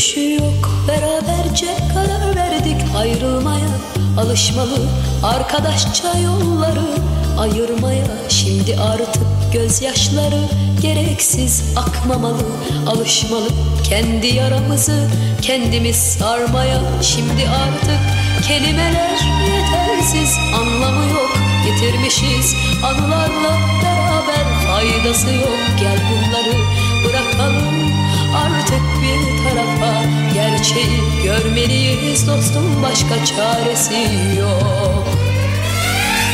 Dönüşü yok. Beraberce karar verdik ayrılmaya. Alışmalı arkadaşça yolları ayırmaya. Şimdi artık gözyaşları gereksiz akmamalı. Alışmalı kendi yaramızı kendimiz sarmaya. Şimdi artık kelimeler yetersiz anlamı yok. Getirmişiz anılarla beraber faydası yok. Gel Gerçeği görmeliyiz dostum başka çaresi yok.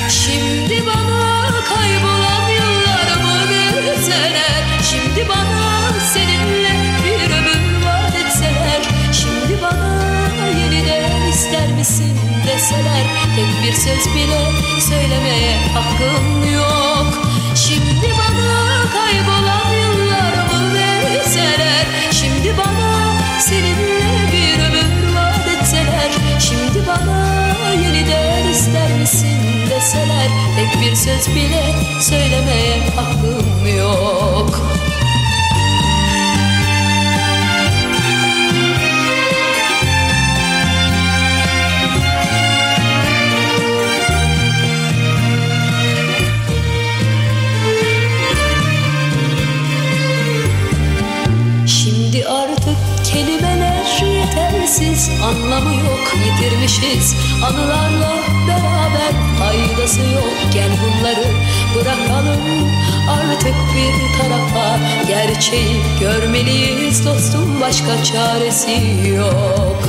Şimdi bana kaybolan yıllarımı verseler Şimdi bana seninle bir ömür vaat etseler Şimdi bana yeniden ister misin deseler Tek bir söz bile söylemeye hakkım yok. Şimdi bana kaybolan yıllarımı verseler Şimdi bana seninle deseler Tek bir söz bile söylemeye hakkım yok. Şimdi artık kelimeler yetersiz Anlamı yok yitirmişiz Anılarla bir tarafa. Gerçeği görmeliyiz dostum başka çaresi yok.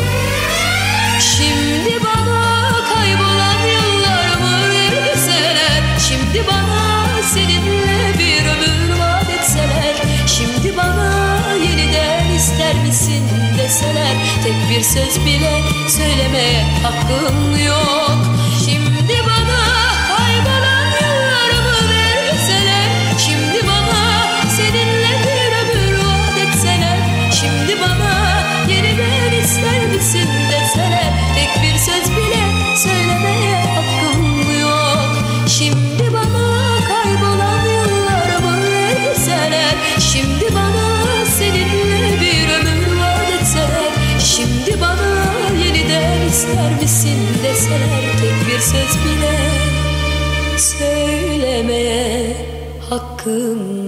Şimdi bana kaybolan yıllarımı verseler? Şimdi bana seninle bir ömür vaat etseler? Şimdi bana yeniden ister misin deseler? Tek bir söz bile söylemeye hakkım yok ister misin deseler Tek bir söz bile söylemeye hakkım